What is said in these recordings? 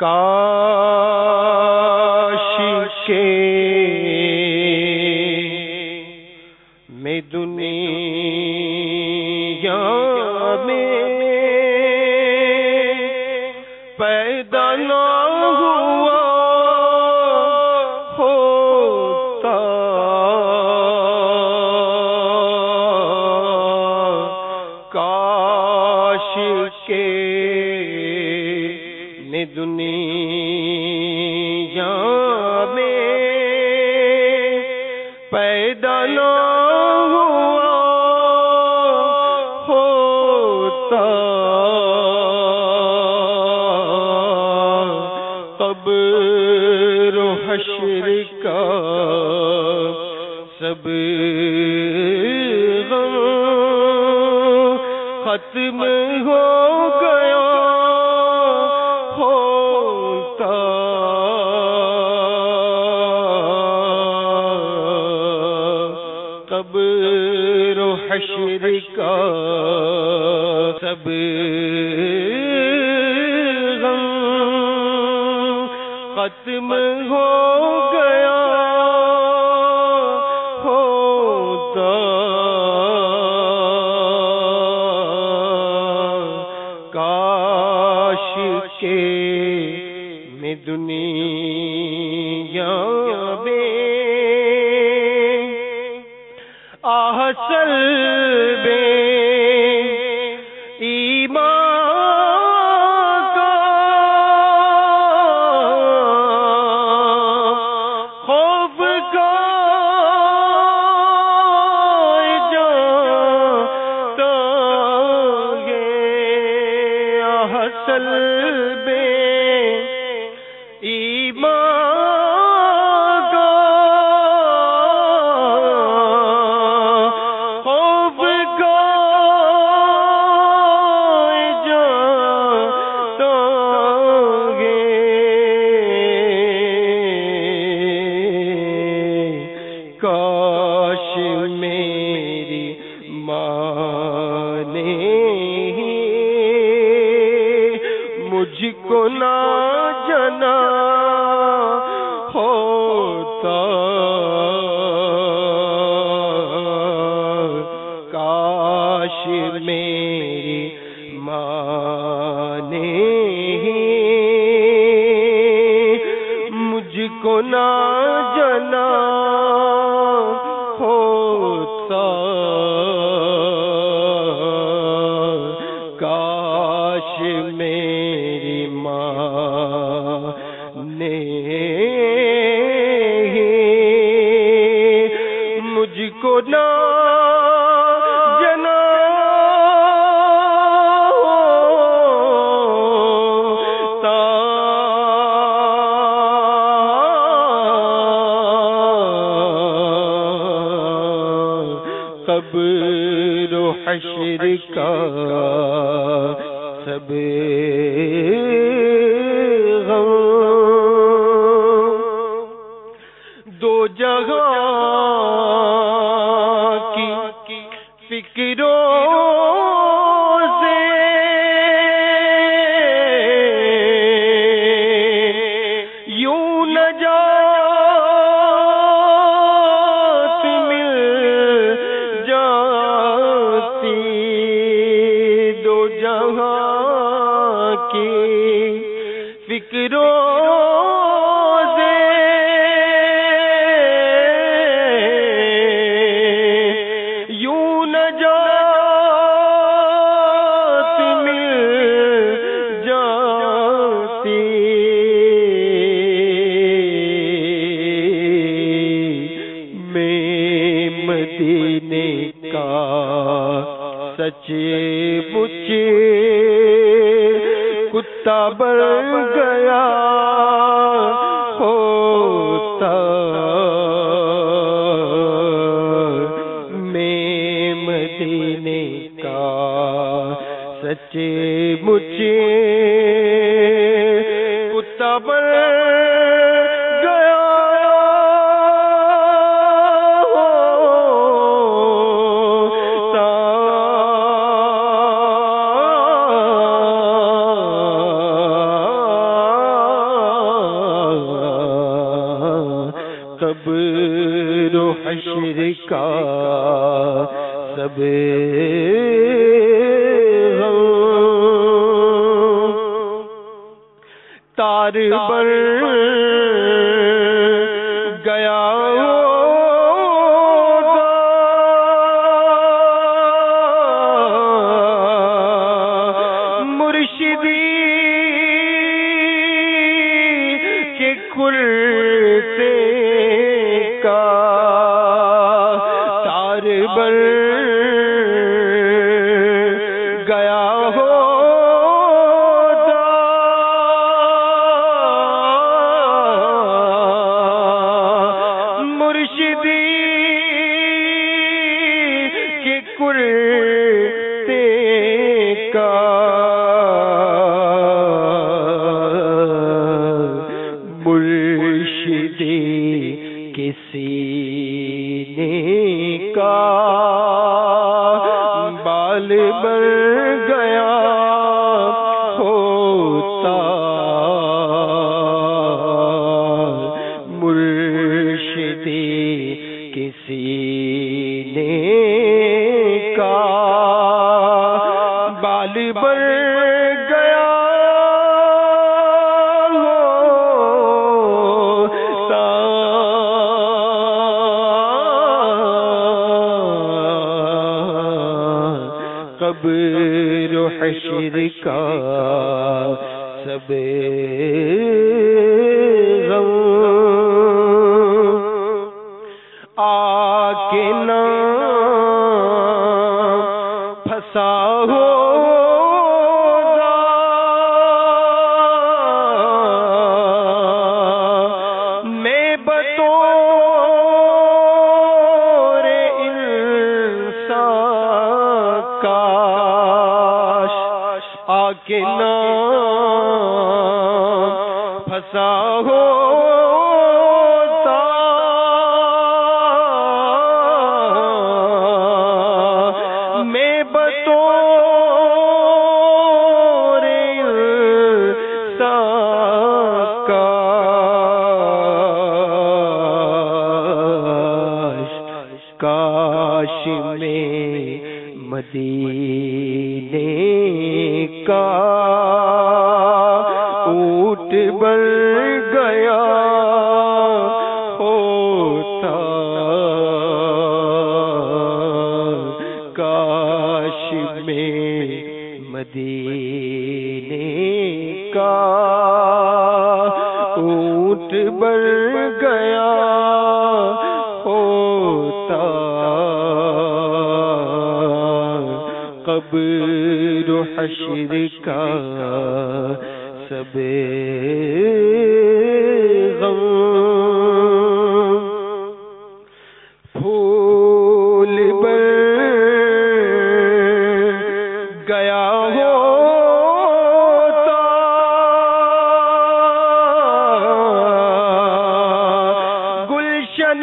کاش کے میں دنیا ہوا کاش کے دنیا میں پیدا نہ ہوتا۔ قبر و حشر سب ختم کا سب غم ختم ہو گیا۔ بے دینے کا سچے مجھے کتا بن گیا، ہوتا میں مدینے کا سچے مجھے کتا بن تار بر گیا مرشدی کے کرتے کا تار بر بر گیا ہوتا۔ مرشدی کسی نے کا بال بر گیا کا سب آ کے نا پھنسا ہو بل گیا ہوتا کاش میں مدینے کا اونٹ بن گیا ہوتا قبر و حشر کا سب غم پھول بن گیا ہو گلشن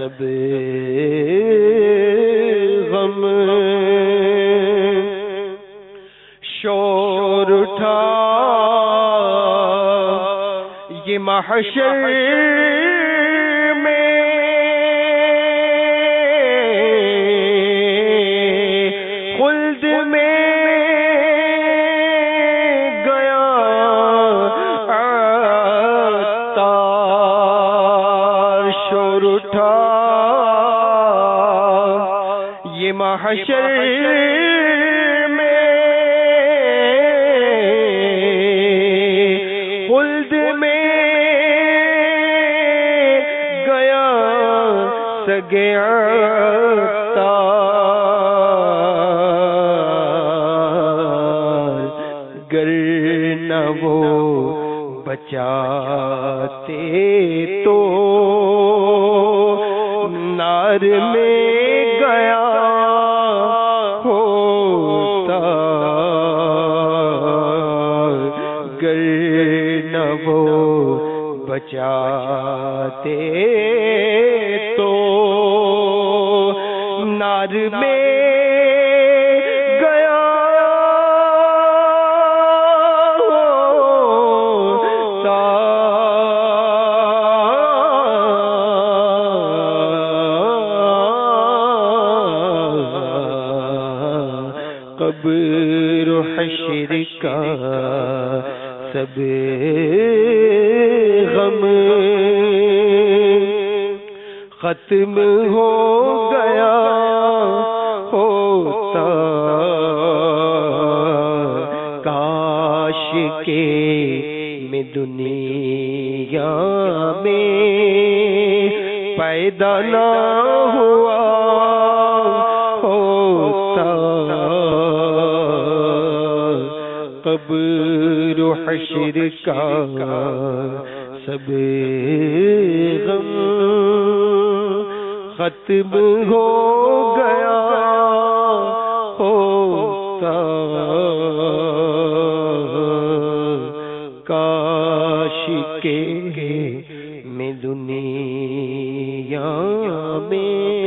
سب غم شور اٹھا یہ محشر یہ محشر گیا گر نہ وہ بچاتے میں گیا۔ قبر حشر کا سب ختم ہو گیا کاش کے میں دنیا میں پیدا نہ ہوا ہوتا۔ قبر حشر کا سب غم۔ ختم ہو گیا ہوتا کاش کے میں دنیا میں۔